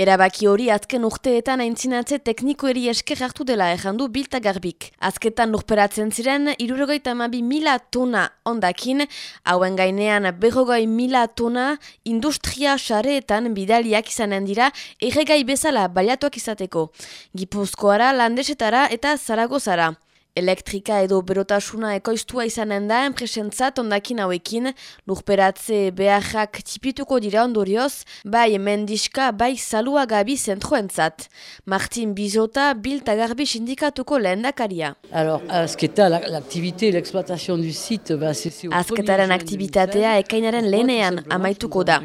Erabaki hori azken urteetan aintzinatze teknikoeri esker hartu dela errandu bilta garbik. Azketan lurperatzen ziren, irurogeita amabi mila tona ondakin, hauen gainean berrogoi mila tona industria xareetan bidaliak izanen dira erregai bezala baliatuak izateko. Gipuzkoara, landesetara eta zaragozara. Elektrika edo berotasuna ekoiztua izanen da enpresentzat ondakin hauekin, lurperatze beharrak tipituko dira ondorioz, bai mendiska, bai salua gabi zentroentzat. Martin Bizota, Bilt Agarbi sindikatuko lehen dakaria. Azketaren aktivitatea ekainaren lehenean amaituko da.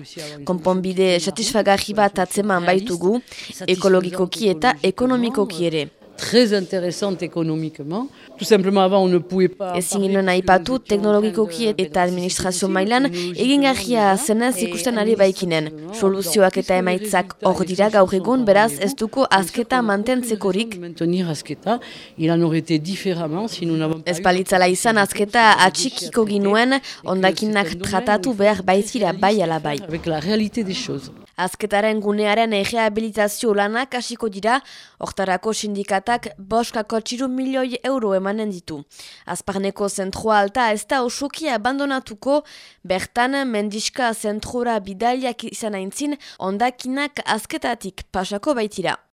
Konponbide satisfagarri bat atzeman baitugu, ekologikoki eta ekonomikoki ere. Très intéressante économiquement. Tout simplement avant on ne pouvait pas... Ezin ginen aipatu teknologikoki eta administrazio mailan egingarria zenez ikusten ari baikinen. Soluzioak eta emaitzak hor dira gaur egun beraz ez duko azketa mantentzekorik. Maintenir azketa, il en aurait été différemment si nous n'avons pas... Ez palitzala izan azketa atxikiko ginuen ondakinak tratatu behar baizira bai ala bai. Avec la réalité des choses. Azketaren gunearen errehabilitazio lanak hasiko dira, hortarako sindikatak boskako txiru milioi euro emanen ditu. Azparneko zentroa alta ez da osoki abandonatuko, bertan mendiska zentrora bidaliak izan aintzin, ondakinak azketatik pasako baitira.